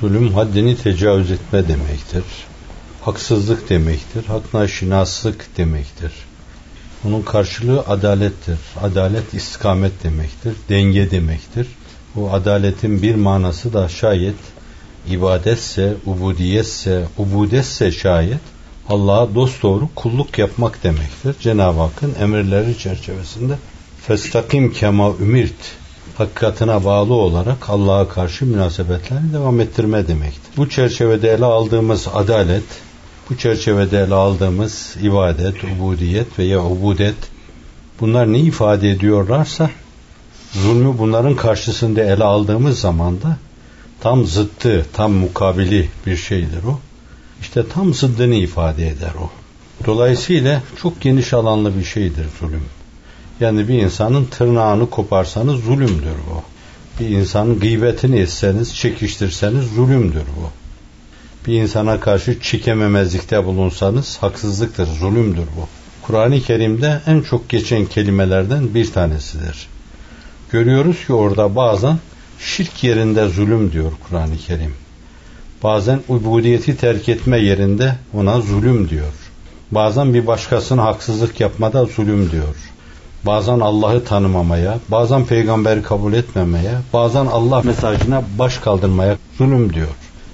Zulüm haddini tecavüz etme demektir. Haksızlık demektir. Hakna şinaslık demektir. Bunun karşılığı adalettir. Adalet istikamet demektir. Denge demektir. Bu adaletin bir manası da şayet ibadetse, ubudiyetse, ubudetse şayet Allah'a dosdoğru kulluk yapmak demektir. Cenab-ı Hakk'ın emirleri çerçevesinde festakim kema ümirt hakikatine bağlı olarak Allah'a karşı münasebetlerini devam ettirme demektir. Bu çerçevede ele aldığımız adalet, bu çerçevede ele aldığımız ibadet, ubudiyet veya ubudet bunlar ne ifade ediyorlarsa zulmü bunların karşısında ele aldığımız zaman da tam zıttı, tam mukabili bir şeydir o. İşte tam zıddını ifade eder o. Dolayısıyla çok geniş alanlı bir şeydir zulüm. Yani bir insanın tırnağını koparsanız zulümdür bu. Bir insanın gıybetini etseniz, çekiştirseniz zulümdür bu. Bir insana karşı çikememezlikte bulunsanız haksızlıktır, zulümdür bu. Kur'an-ı Kerim'de en çok geçen kelimelerden bir tanesidir. Görüyoruz ki orada bazen şirk yerinde zulüm diyor Kur'an-ı Kerim. Bazen ubudiyeti terk etme yerinde ona zulüm diyor. Bazen bir başkasına haksızlık yapmada zulüm diyor. Bazen Allah'ı tanımamaya, bazen peygamberi kabul etmemeye, bazen Allah mesajına baş kaldırmaya zulüm diyor.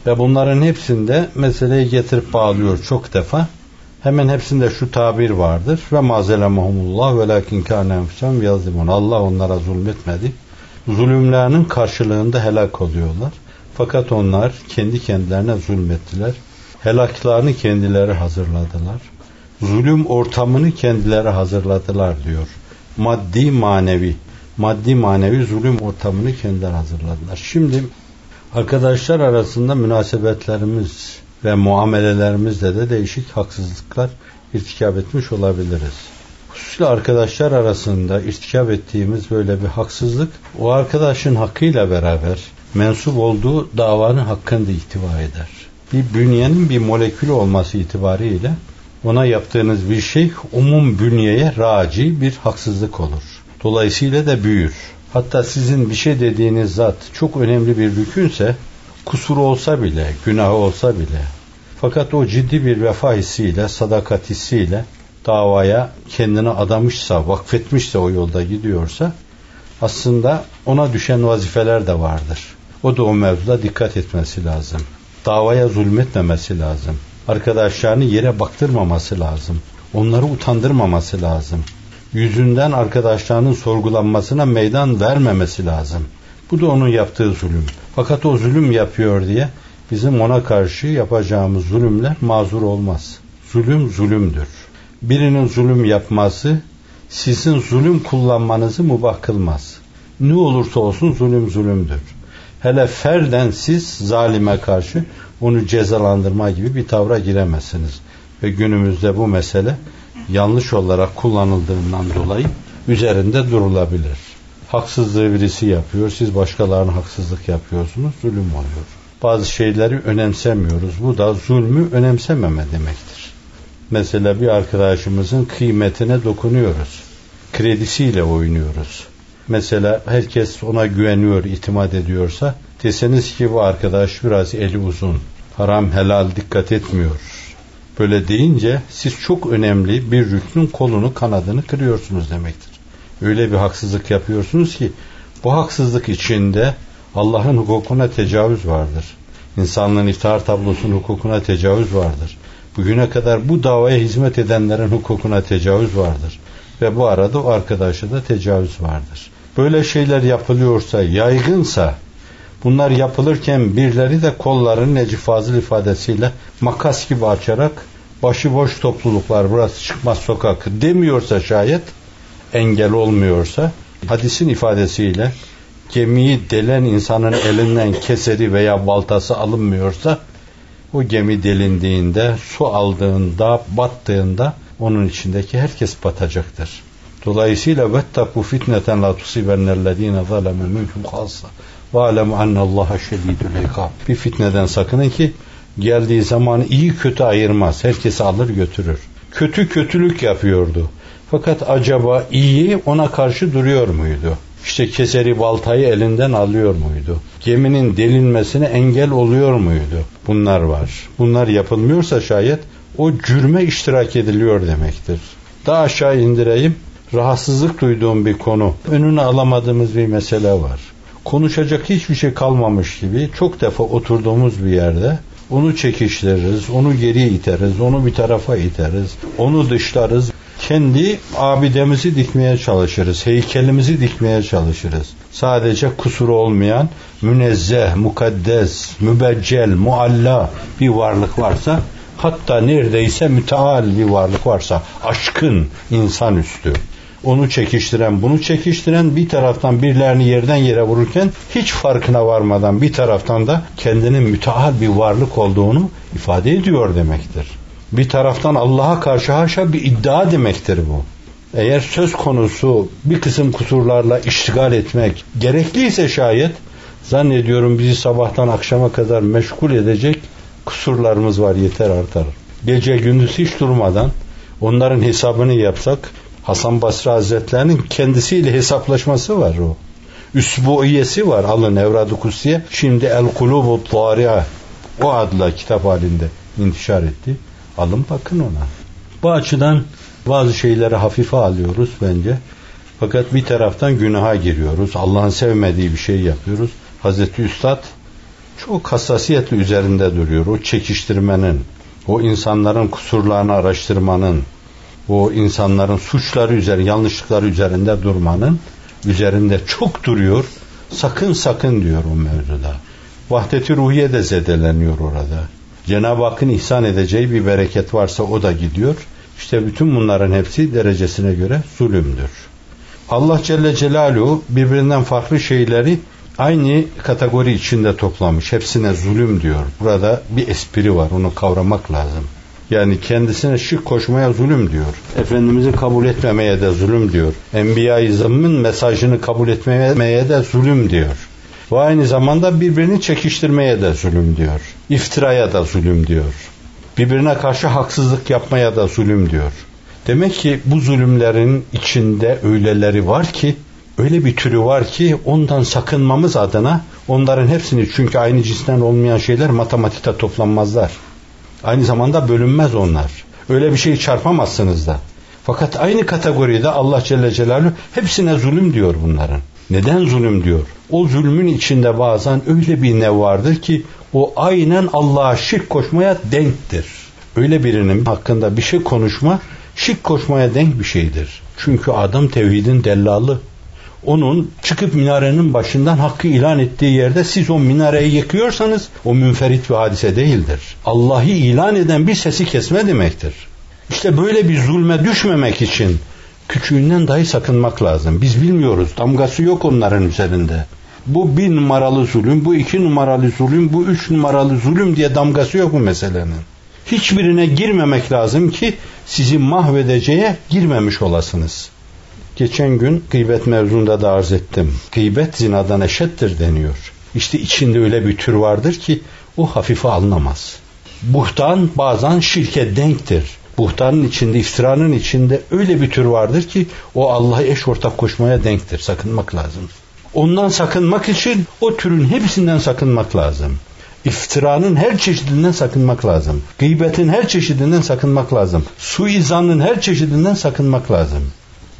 Ve bunların hepsinde meseleyi getirip bağlıyor çok defa. Hemen hepsinde şu tabir vardır. Ve mazelemahumullah ve lakin kâne yazlimun. Allah onlara zulmetmedi. Zulümlerinin karşılığında helak oluyorlar. Fakat onlar kendi kendilerine zulmettiler. Helaklarını kendileri hazırladılar. Zulüm ortamını kendileri hazırladılar diyor. Maddi manevi. Maddi manevi zulüm ortamını kendileri hazırladılar. Şimdi arkadaşlar arasında münasebetlerimiz ve muamelelerimizde de değişik haksızlıklar irtikap etmiş olabiliriz. Hususuyla arkadaşlar arasında irtikap ettiğimiz böyle bir haksızlık o arkadaşın hakkıyla beraber mensup olduğu davanın hakkında ihtiva eder. Bir bünyenin bir molekülü olması itibariyle ona yaptığınız bir şey umum bünyeye raci bir haksızlık olur. Dolayısıyla da büyür. Hatta sizin bir şey dediğiniz zat çok önemli bir rükünse kusuru olsa bile, günahı olsa bile fakat o ciddi bir vefa hissiyle, sadakat hissiyle davaya kendini adamışsa, vakfetmişse o yolda gidiyorsa aslında ona düşen vazifeler de vardır. O da o mevzuda dikkat etmesi lazım. Davaya zulmetmemesi lazım. Arkadaşlarını yere baktırmaması lazım. Onları utandırmaması lazım. Yüzünden arkadaşlarının sorgulanmasına meydan vermemesi lazım. Bu da onun yaptığı zulüm. Fakat o zulüm yapıyor diye bizim ona karşı yapacağımız zulümler mazur olmaz. Zulüm zulümdür. Birinin zulüm yapması sizin zulüm kullanmanızı mubah kılmaz. Ne olursa olsun zulüm zulümdür. Hele ferden siz zalime karşı onu cezalandırma gibi bir tavra giremezsiniz. Ve günümüzde bu mesele yanlış olarak kullanıldığından dolayı üzerinde durulabilir. Haksızlığı birisi yapıyor, siz başkalarına haksızlık yapıyorsunuz, zulüm oluyor. Bazı şeyleri önemsemiyoruz. Bu da zulmü önemsememe demektir. Mesela bir arkadaşımızın kıymetine dokunuyoruz. Kredisiyle oynuyoruz. Mesela herkes ona güveniyor, itimat ediyorsa deseniz ki bu arkadaş biraz eli uzun, haram helal dikkat etmiyor. Böyle deyince siz çok önemli bir rüknün kolunu kanadını kırıyorsunuz demektir. Öyle bir haksızlık yapıyorsunuz ki bu haksızlık içinde Allah'ın hukukuna tecavüz vardır. İnsanlığın iftihar tablosunun hukukuna tecavüz vardır. Bugüne kadar bu davaya hizmet edenlerin hukukuna tecavüz vardır. Ve bu arada o arkadaşa da tecavüz vardır. Böyle şeyler yapılıyorsa, yaygınsa bunlar yapılırken birileri de kollarını Necip Fazıl ifadesiyle makas gibi açarak başıboş topluluklar burası çıkmaz sokak demiyorsa şayet engel olmuyorsa hadisin ifadesiyle gemiyi delen insanın elinden keseri veya baltası alınmıyorsa o gemi delindiğinde, su aldığında, battığında onun içindeki herkes batacaktır. Dolayısıyla vettaku fitneten la tusibennellezine zalemu minkum khassa ve alemu ennallaha şedidul ikab. Bir fitneden sakının ki geldiği zaman iyi kötü ayırmaz. Herkesi alır götürür. Kötü kötülük yapıyordu. Fakat acaba iyi ona karşı duruyor muydu? İşte keseri baltayı elinden alıyor muydu? Geminin delinmesine engel oluyor muydu? Bunlar var. Bunlar yapılmıyorsa şayet o cürme iştirak ediliyor demektir. Daha aşağı indireyim. Rahatsızlık duyduğum bir konu. Önünü alamadığımız bir mesele var. Konuşacak hiçbir şey kalmamış gibi çok defa oturduğumuz bir yerde onu çekiştiririz, onu geriye iteriz, onu bir tarafa iteriz, onu dışlarız. Kendi abidemizi dikmeye çalışırız, heykelimizi dikmeye çalışırız. Sadece kusuru olmayan, münezzeh, mukaddes, mübeccel, mualla bir varlık varsa, hatta neredeyse müteal bir varlık varsa, aşkın insanüstü onu çekiştiren, bunu çekiştiren bir taraftan birilerini yerden yere vururken hiç farkına varmadan bir taraftan da kendinin müteahhal bir varlık olduğunu ifade ediyor demektir. Bir taraftan Allah'a karşı haşa bir iddia demektir bu. Eğer söz konusu bir kısım kusurlarla iştigal etmek gerekliyse şayet zannediyorum bizi sabahtan akşama kadar meşgul edecek kusurlarımız var yeter artar. Gece gündüz hiç durmadan onların hesabını yapsak Hasan Basri Hazretlerinin kendisiyle hesaplaşması var o. Üsbuiyesi var alın Evrad-ı Kutsiye. Şimdi El Kulubu Tari'a o adla kitap halinde intişar etti. Alın bakın ona. Bu açıdan bazı şeyleri hafife alıyoruz bence. Fakat bir taraftan günaha giriyoruz. Allah'ın sevmediği bir şey yapıyoruz. Hazreti Üstad çok hassasiyetle üzerinde duruyor. O çekiştirmenin, o insanların kusurlarını araştırmanın, o insanların suçları üzeri, yanlışlıkları üzerinde durmanın üzerinde çok duruyor. Sakın sakın diyor o mevzuda. Vahdeti ruhiye de zedeleniyor orada. Cenab-ı Hakk'ın ihsan edeceği bir bereket varsa o da gidiyor. İşte bütün bunların hepsi derecesine göre zulümdür. Allah Celle Celaluhu birbirinden farklı şeyleri aynı kategori içinde toplamış. Hepsine zulüm diyor. Burada bir espri var. Onu kavramak lazım. Yani kendisine şirk koşmaya zulüm diyor. Efendimiz'i kabul etmemeye de zulüm diyor. Enbiya-i mesajını kabul etmemeye de zulüm diyor. Ve aynı zamanda birbirini çekiştirmeye de zulüm diyor. İftiraya da zulüm diyor. Birbirine karşı haksızlık yapmaya da zulüm diyor. Demek ki bu zulümlerin içinde öyleleri var ki, öyle bir türü var ki ondan sakınmamız adına onların hepsini çünkü aynı cinsten olmayan şeyler matematikte toplanmazlar. Aynı zamanda bölünmez onlar. Öyle bir şey çarpamazsınız da. Fakat aynı kategoride Allah Celle Celaluhu hepsine zulüm diyor bunların. Neden zulüm diyor? O zulmün içinde bazen öyle bir ne vardır ki o aynen Allah'a şirk koşmaya denktir. Öyle birinin hakkında bir şey konuşma şirk koşmaya denk bir şeydir. Çünkü adam tevhidin dellalı onun çıkıp minarenin başından hakkı ilan ettiği yerde siz o minareyi yıkıyorsanız o münferit bir hadise değildir. Allah'ı ilan eden bir sesi kesme demektir. İşte böyle bir zulme düşmemek için küçüğünden dahi sakınmak lazım. Biz bilmiyoruz. Damgası yok onların üzerinde. Bu bir numaralı zulüm, bu iki numaralı zulüm, bu üç numaralı zulüm diye damgası yok bu meselenin. Hiçbirine girmemek lazım ki sizi mahvedeceğe girmemiş olasınız. Geçen gün gıybet mevzunda da arz ettim. Gıybet zinadan eşittir deniyor. İşte içinde öyle bir tür vardır ki o hafife alınamaz. Buhtan bazen şirke denktir. Buhtanın içinde, iftiranın içinde öyle bir tür vardır ki o Allah'a eş ortak koşmaya denktir. Sakınmak lazım. Ondan sakınmak için o türün hepsinden sakınmak lazım. İftiranın her çeşidinden sakınmak lazım. Gıybetin her çeşidinden sakınmak lazım. Suizanın her çeşidinden sakınmak lazım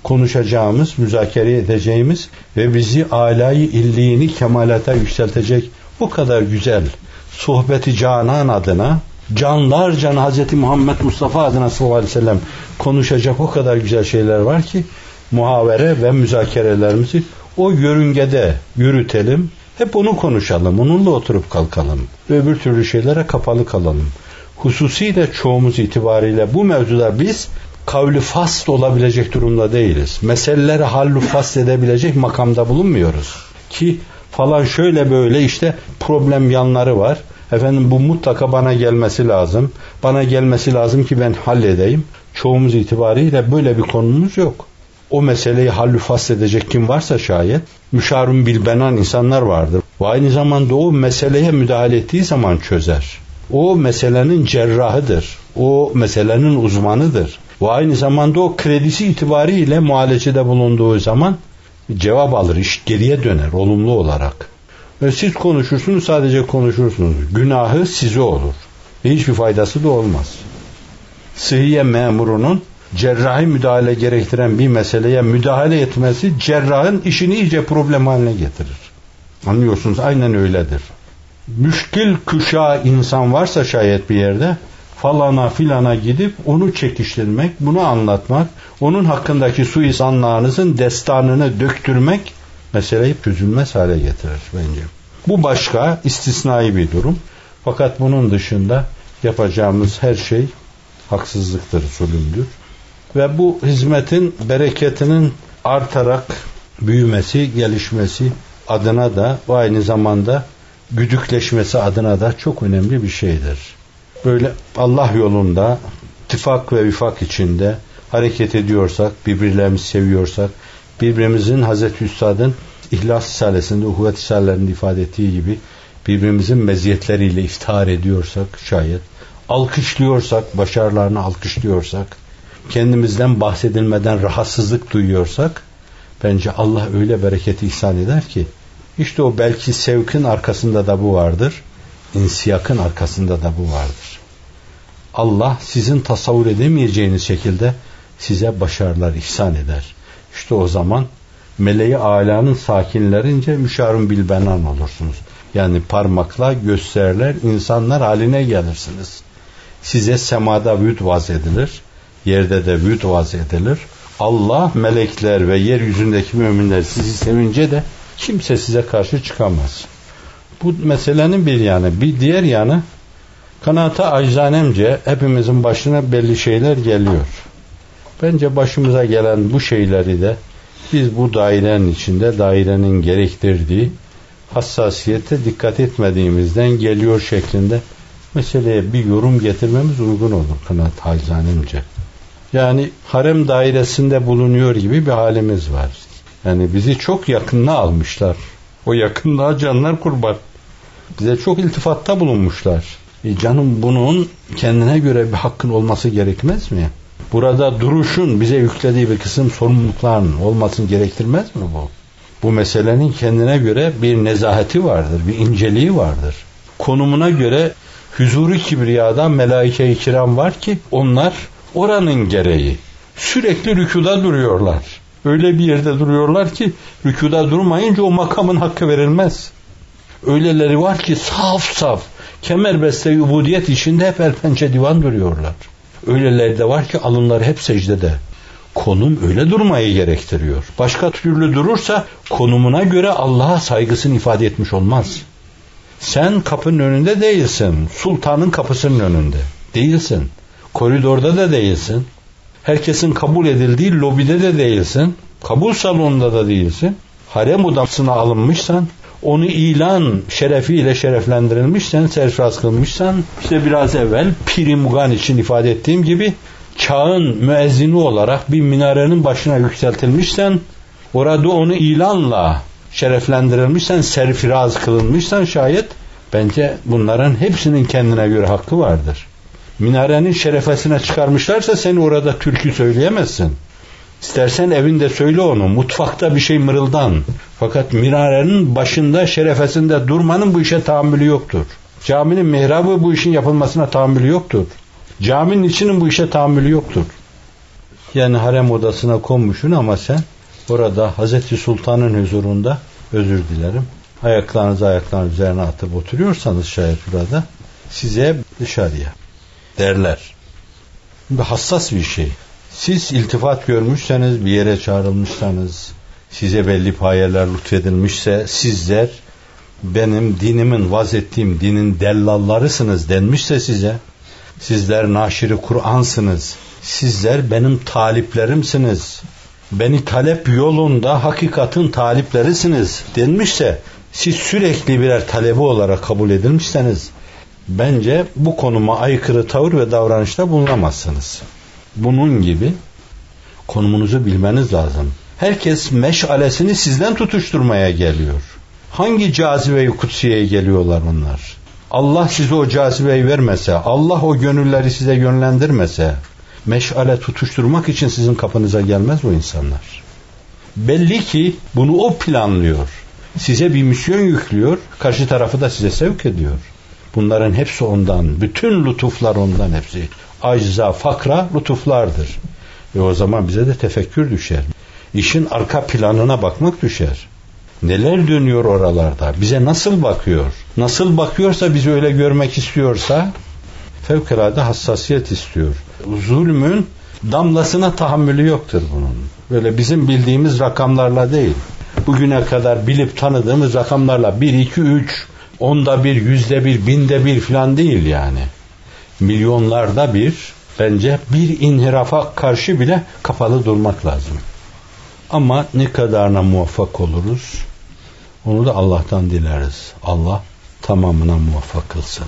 konuşacağımız, müzakere edeceğimiz ve bizi alayı illiğini kemalata yükseltecek bu kadar güzel sohbeti canan adına canlar can Hz. Muhammed Mustafa adına sallallahu aleyhi ve sellem konuşacak o kadar güzel şeyler var ki muhavere ve müzakerelerimizi o yörüngede yürütelim. Hep onu konuşalım. Onunla oturup kalkalım. Öbür türlü şeylere kapalı kalalım. Hususiyle çoğumuz itibariyle bu mevzuda biz kavli fasl olabilecek durumda değiliz. Meseleleri hallu fasl edebilecek makamda bulunmuyoruz. Ki falan şöyle böyle işte problem yanları var. Efendim bu mutlaka bana gelmesi lazım. Bana gelmesi lazım ki ben halledeyim. Çoğumuz itibariyle böyle bir konumuz yok. O meseleyi hallü edecek kim varsa şayet müşarun bilbenan insanlar vardır. Ve aynı zamanda o meseleye müdahale ettiği zaman çözer. O meselenin cerrahıdır. O meselenin uzmanıdır. Ve aynı zamanda o kredisi itibariyle muhalecede bulunduğu zaman cevap alır, iş geriye döner olumlu olarak. Ve siz konuşursunuz sadece konuşursunuz. Günahı size olur. Ve hiçbir faydası da olmaz. Sıhhiye memurunun cerrahi müdahale gerektiren bir meseleye müdahale etmesi cerrahın işini iyice problem haline getirir. Anlıyorsunuz aynen öyledir. Müşkil kuşağı insan varsa şayet bir yerde falana filana gidip onu çekiştirmek, bunu anlatmak, onun hakkındaki suisanlarınızın destanını döktürmek meseleyi çözülmez hale getirir bence. Bu başka istisnai bir durum. Fakat bunun dışında yapacağımız her şey haksızlıktır, zulümdür. Ve bu hizmetin bereketinin artarak büyümesi, gelişmesi adına da aynı zamanda güdükleşmesi adına da çok önemli bir şeydir. Böyle Allah yolunda ittifak ve vifak içinde hareket ediyorsak, birbirlerimizi seviyorsak, birbirimizin Hazreti Üstad'ın İhlas Risalesi'nde, Uhuvvet Risalelerinde ifade ettiği gibi birbirimizin meziyetleriyle iftihar ediyorsak şayet, alkışlıyorsak, başarılarını alkışlıyorsak, kendimizden bahsedilmeden rahatsızlık duyuyorsak, bence Allah öyle bereketi ihsan eder ki, işte o belki sevkin arkasında da bu vardır, insiyakın arkasında da bu vardır. Allah sizin tasavvur edemeyeceğiniz şekilde size başarılar ihsan eder. İşte o zaman meleği alanın sakinlerince müşarun bilbenan olursunuz. Yani parmakla gösterirler, insanlar haline gelirsiniz. Size semada vüd vaz edilir, yerde de vüd vaz edilir. Allah, melekler ve yeryüzündeki müminler sizi sevince de kimse size karşı çıkamaz. Bu meselenin bir yanı. Bir diğer yanı kanaata aczanemce hepimizin başına belli şeyler geliyor. Bence başımıza gelen bu şeyleri de biz bu dairenin içinde dairenin gerektirdiği hassasiyete dikkat etmediğimizden geliyor şeklinde meseleye bir yorum getirmemiz uygun olur kanaat hazanemce. Yani harem dairesinde bulunuyor gibi bir halimiz var. Yani bizi çok yakınına almışlar. O yakınlığa canlar kurban. Bize çok iltifatta bulunmuşlar. E canım bunun kendine göre bir hakkın olması gerekmez mi? Burada duruşun bize yüklediği bir kısım sorumlulukların olmasını gerektirmez mi bu? Bu meselenin kendine göre bir nezaheti vardır, bir inceliği vardır. Konumuna göre huzuru kibriyadan melaike-i kiram var ki onlar oranın gereği sürekli rükuda duruyorlar. Öyle bir yerde duruyorlar ki rükuda durmayınca o makamın hakkı verilmez. Öyleleri var ki saf saf kemerbeste ubudiyet içinde hep el pençe divan duruyorlar. Öyleleri de var ki alınları hep secdede. Konum öyle durmayı gerektiriyor. Başka türlü durursa konumuna göre Allah'a saygısını ifade etmiş olmaz. Sen kapının önünde değilsin. Sultanın kapısının önünde. Değilsin. Koridorda da değilsin. Herkesin kabul edildiği lobide de değilsin. Kabul salonunda da değilsin. Harem odasına alınmışsan, onu ilan şerefiyle şereflendirilmişsen, serfraz kılmışsan, işte biraz evvel Piri için ifade ettiğim gibi çağın müezzini olarak bir minarenin başına yükseltilmişsen, orada onu ilanla şereflendirilmişsen, serfiraz kılınmışsan şayet, bence bunların hepsinin kendine göre hakkı vardır. Minarenin şerefesine çıkarmışlarsa seni orada türkü söyleyemezsin. İstersen evinde söyle onu, mutfakta bir şey mırıldan. Fakat minarenin başında, şerefesinde durmanın bu işe tahammülü yoktur. Caminin mihrabı bu işin yapılmasına tahammülü yoktur. Caminin içinin bu işe tahammülü yoktur. Yani harem odasına konmuşsun ama sen orada Hazreti Sultan'ın huzurunda özür dilerim. Ayaklarınızı ayaklarınız üzerine atıp oturuyorsanız şayet burada size dışarıya derler. Bu hassas bir şey. Siz iltifat görmüşseniz, bir yere çağrılmışsanız, size belli payeler lütfedilmişse sizler benim dinimin vaz ettiğim dinin dellallarısınız denmişse size sizler naşiri Kur'ansınız sizler benim taliplerimsiniz beni talep yolunda hakikatin taliplerisiniz denmişse siz sürekli birer talebi olarak kabul edilmişseniz bence bu konuma aykırı tavır ve davranışta bulunamazsınız. Bunun gibi konumunuzu bilmeniz lazım. Herkes meşalesini sizden tutuşturmaya geliyor. Hangi cazibe-i kutsiyeye geliyorlar onlar? Allah size o cazibeyi vermese, Allah o gönülleri size yönlendirmese, meşale tutuşturmak için sizin kapınıza gelmez o insanlar. Belli ki bunu o planlıyor. Size bir misyon yüklüyor, karşı tarafı da size sevk ediyor. Bunların hepsi ondan, bütün lütuflar ondan hepsi. Acza, fakra lütuflardır. E o zaman bize de tefekkür düşer. İşin arka planına bakmak düşer. Neler dönüyor oralarda? Bize nasıl bakıyor? Nasıl bakıyorsa bizi öyle görmek istiyorsa fevkalade hassasiyet istiyor. Zulmün damlasına tahammülü yoktur bunun. Böyle bizim bildiğimiz rakamlarla değil. Bugüne kadar bilip tanıdığımız rakamlarla 1, 2, 3, onda bir, yüzde bir, binde bir falan değil yani. Milyonlarda bir bence bir inhirafa karşı bile kapalı durmak lazım. Ama ne kadarına muvaffak oluruz onu da Allah'tan dileriz. Allah tamamına muvaffak kılsın.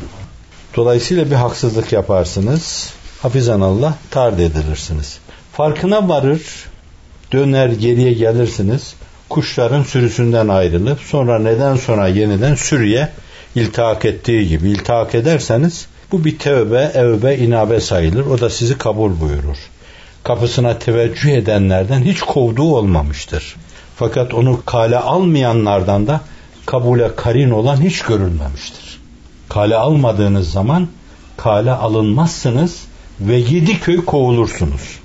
Dolayısıyla bir haksızlık yaparsınız. Hafizan Allah tard edilirsiniz. Farkına varır, döner geriye gelirsiniz. Kuşların sürüsünden ayrılıp sonra neden sonra yeniden sürüye iltihak ettiği gibi iltihak ederseniz bu bir tevbe, evbe, inabe sayılır. O da sizi kabul buyurur. Kapısına teveccüh edenlerden hiç kovduğu olmamıştır. Fakat onu kale almayanlardan da kabule karin olan hiç görülmemiştir. Kale almadığınız zaman kale alınmazsınız ve yedi köy kovulursunuz.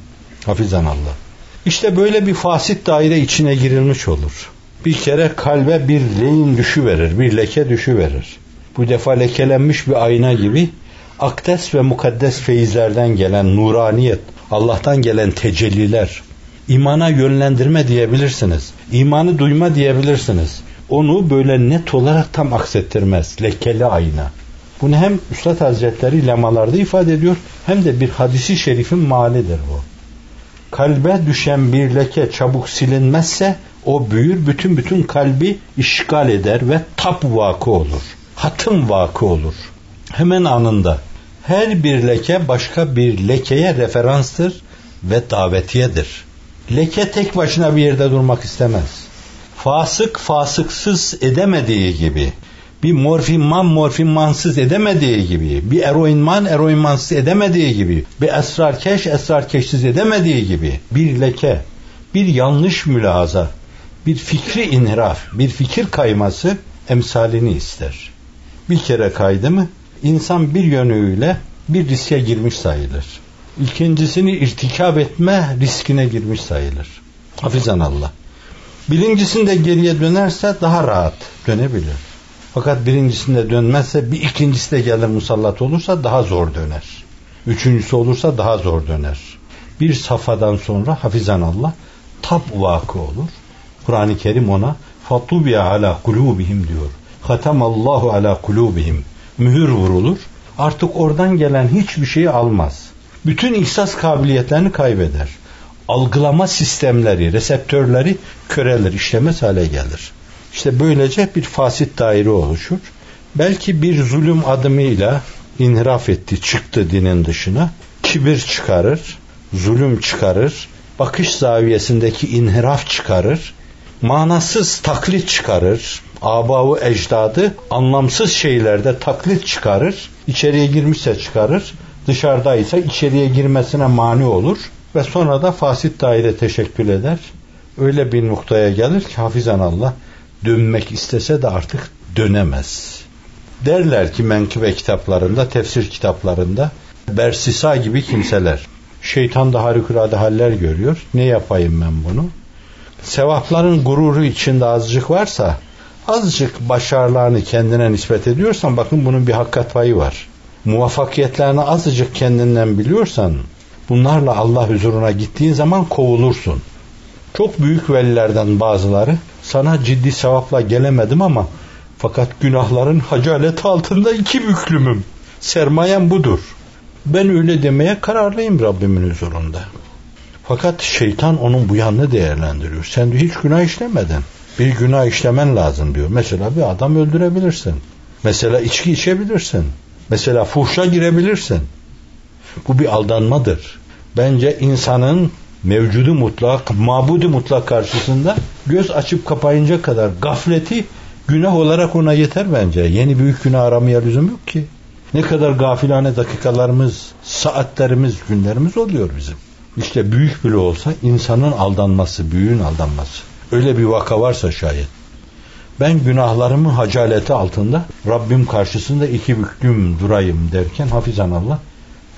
Hafizan Allah. İşte böyle bir fasit daire içine girilmiş olur. Bir kere kalbe bir leyin düşü verir, bir leke düşü verir. Bu defa lekelenmiş bir ayna gibi akdes ve mukaddes feyizlerden gelen nuraniyet, Allah'tan gelen tecelliler, imana yönlendirme diyebilirsiniz. İmanı duyma diyebilirsiniz. Onu böyle net olarak tam aksettirmez. Lekeli ayna. Bunu hem Üstad Hazretleri lemalarda ifade ediyor hem de bir hadisi şerifin malidir bu. Kalbe düşen bir leke çabuk silinmezse o büyür bütün bütün kalbi işgal eder ve tap vakı olur. Hatım vakı olur. Hemen anında. Her bir leke başka bir lekeye referanstır ve davetiyedir. Leke tek başına bir yerde durmak istemez. Fasık fasıksız edemediği gibi, bir morfinman morfinmansız edemediği gibi, bir eroinman eroinmansız edemediği gibi, bir esrarkeş esrarkeşsiz edemediği gibi bir leke, bir yanlış mülahaza, bir fikri inhiraf, bir fikir kayması emsalini ister. Bir kere kaydı mı insan bir yönüyle bir riske girmiş sayılır. İkincisini irtikab etme riskine girmiş sayılır. Hafizan Allah. Birincisinde geriye dönerse daha rahat dönebilir. Fakat birincisinde dönmezse bir ikincisi de gelir musallat olursa daha zor döner. Üçüncüsü olursa daha zor döner. Bir safhadan sonra hafizan Allah tab vakı olur. Kur'an-ı Kerim ona fatubiya ala kulubihim diyor. Allahu ala kulubihim. Mühür vurulur. Artık oradan gelen hiçbir şeyi almaz. Bütün ihsas kabiliyetlerini kaybeder. Algılama sistemleri, reseptörleri körelir, işlemez hale gelir. İşte böylece bir fasit daire oluşur. Belki bir zulüm adımıyla inhiraf etti, çıktı dinin dışına. Kibir çıkarır, zulüm çıkarır, bakış zaviyesindeki inhiraf çıkarır, manasız taklit çıkarır, abavu ecdadı anlamsız şeylerde taklit çıkarır, içeriye girmişse çıkarır, dışarıdaysa içeriye girmesine mani olur ve sonra da fasit daire teşekkül eder. Öyle bir noktaya gelir ki hafizan Allah dönmek istese de artık dönemez. Derler ki menkıbe kitaplarında, tefsir kitaplarında Bersisa gibi kimseler. Şeytan da harikulade haller görüyor. Ne yapayım ben bunu? Sevapların gururu içinde azıcık varsa azıcık başarılarını kendine nispet ediyorsan bakın bunun bir hakikat payı var. Muvaffakiyetlerini azıcık kendinden biliyorsan bunlarla Allah huzuruna gittiğin zaman kovulursun. Çok büyük velilerden bazıları sana ciddi sevapla gelemedim ama fakat günahların hacalet altında iki büklümüm. Sermayem budur. Ben öyle demeye kararlıyım Rabbimin huzurunda. Fakat şeytan onun bu yanını değerlendiriyor. Sen de hiç günah işlemedin. Bir günah işlemen lazım diyor. Mesela bir adam öldürebilirsin. Mesela içki içebilirsin. Mesela fuhşa girebilirsin. Bu bir aldanmadır. Bence insanın mevcudu mutlak, mabudu mutlak karşısında göz açıp kapayınca kadar gafleti günah olarak ona yeter bence. Yeni büyük günah aramaya lüzum yok ki. Ne kadar gafilane dakikalarımız, saatlerimiz, günlerimiz oluyor bizim. İşte büyük bile olsa insanın aldanması, büyüğün aldanması. Öyle bir vaka varsa şayet. Ben günahlarımı hacaleti altında Rabbim karşısında iki büklüm durayım derken hafizan Allah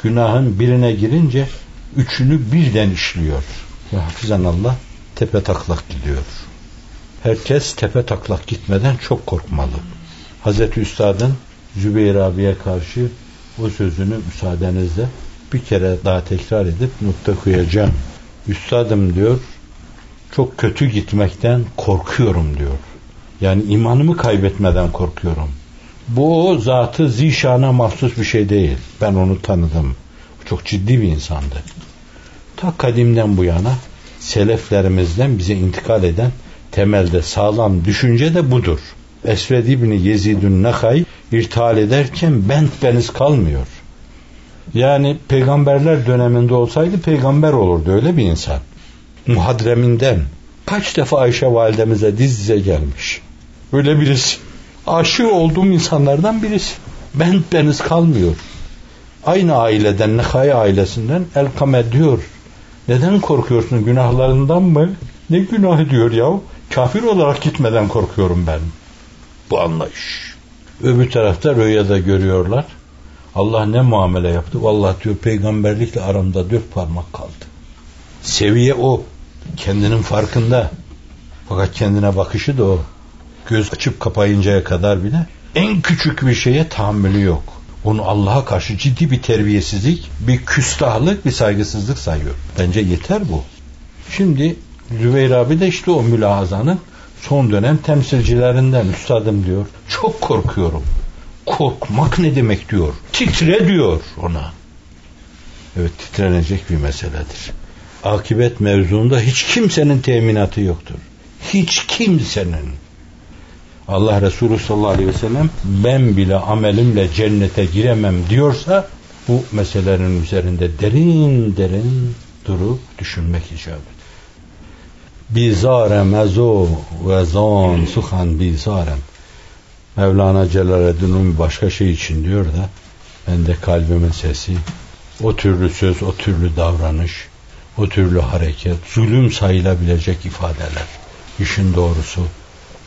günahın birine girince üçünü birden işliyor. Ve hafizan Allah tepe taklak gidiyor. Herkes tepe taklak gitmeden çok korkmalı. Hazreti Üstad'ın Zübeyir abiye karşı o sözünü müsaadenizle bir kere daha tekrar edip nokta koyacağım. Üstadım diyor, çok kötü gitmekten korkuyorum diyor. Yani imanımı kaybetmeden korkuyorum. Bu o zatı zişana mahsus bir şey değil. Ben onu tanıdım. Çok ciddi bir insandı. Ta kadimden bu yana seleflerimizden bize intikal eden temelde sağlam düşünce de budur. Esved İbni Yezidün Nakay irtihal ederken bent beniz kalmıyor. Yani peygamberler döneminde olsaydı peygamber olurdu öyle bir insan. Muhadreminden kaç defa Ayşe validemize diz dize gelmiş. Öyle birisi. Aşık olduğum insanlardan birisi. Bent beniz kalmıyor. Aynı aileden, Nehay ailesinden Elkame diyor. Neden korkuyorsun günahlarından mı? Ne günahı diyor ya? Kafir olarak gitmeden korkuyorum ben. Bu anlayış. Öbür tarafta rüyada görüyorlar. Allah ne muamele yaptı? Vallahi diyor peygamberlikle aramda dört parmak kaldı. Seviye o. Kendinin farkında. Fakat kendine bakışı da o. Göz açıp kapayıncaya kadar bile en küçük bir şeye tahammülü yok. Onu Allah'a karşı ciddi bir terbiyesizlik, bir küstahlık, bir saygısızlık sayıyor. Bence yeter bu. Şimdi Zübeyir abi de işte o mülahazanın son dönem temsilcilerinden üstadım diyor. Çok korkuyorum. Korkmak ne demek diyor. Titre diyor ona. Evet titrenecek bir meseledir. Akibet mevzuunda hiç kimsenin teminatı yoktur. Hiç kimsenin. Allah Resulü sallallahu aleyhi ve sellem ben bile amelimle cennete giremem diyorsa bu meselelerin üzerinde derin derin durup düşünmek icap Bizarem ezo ve zan suhan bizarem. Mevlana Celaleddin başka şey için diyor da ben de kalbimin sesi o türlü söz, o türlü davranış, o türlü hareket, zulüm sayılabilecek ifadeler. İşin doğrusu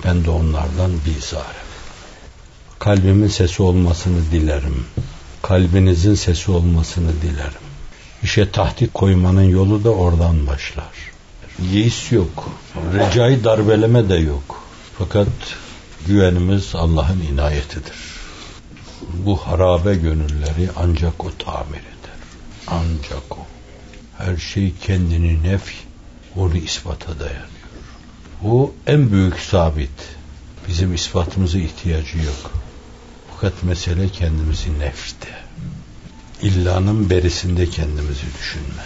ben de onlardan bizarem. Kalbimin sesi olmasını dilerim. Kalbinizin sesi olmasını dilerim. İşe tahdit koymanın yolu da oradan başlar. Yeis yok. Recai darbeleme de yok. Fakat güvenimiz Allah'ın inayetidir. Bu harabe gönülleri ancak o tamir eder. Ancak o. Her şey kendini nef, onu ispata dayanıyor. O en büyük sabit. Bizim ispatımıza ihtiyacı yok. Fakat mesele kendimizi nefste. İllanın berisinde kendimizi düşünme.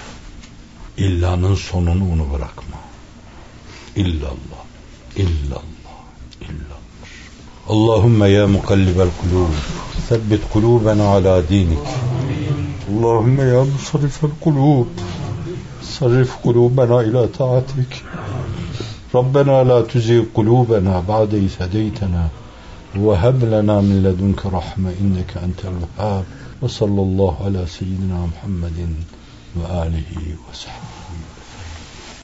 İllanın sonunu onu bırakma. İllallah, illallah, illallah. Allahümme ya mukallibel kulub, sebbit kulubena ala dinik. Allahümme ya musarrifel kulub, sarrif kulubena ila taatik. ربنا لا تزغ قلوبنا بعد إذ هديتنا وهب لنا من لدنك رحمة إنك أنت الوهاب وصلى الله على سيدنا محمد وآله وصحبه